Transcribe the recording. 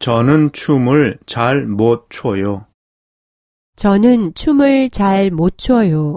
저는 춤을 잘 못 춰요. 저는 춤을 잘 못 춰요.